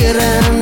вечером